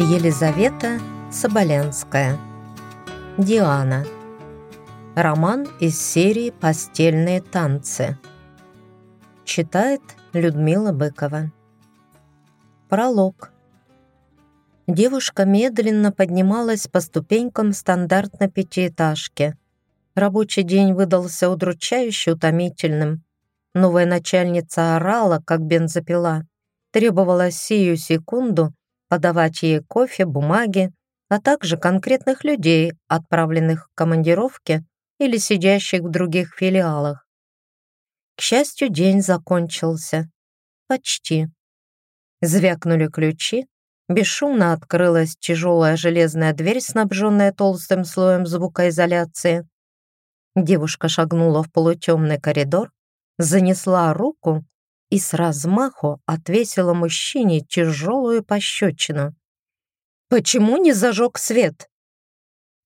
Елизавета Соболенская. Диана. Роман из серии «Постельные танцы». Читает Людмила Быкова. Пролог. Девушка медленно поднималась по ступенькам стандартной пятиэтажки. Рабочий день выдался удручающе утомительным. Новая начальница орала, как бензопила, требовала сию секунду подавать ей кофе, бумаги, а также конкретных людей, отправленных в командировки или сидящих в других филиалах. К счастью, день закончился. Почти. Звякнули ключи, бесшумно открылась тяжелая железная дверь, снабженная толстым слоем звукоизоляции. Девушка шагнула в полутемный коридор, занесла руку и с размаху отвесила мужчине тяжелую пощечину. «Почему не зажег свет?»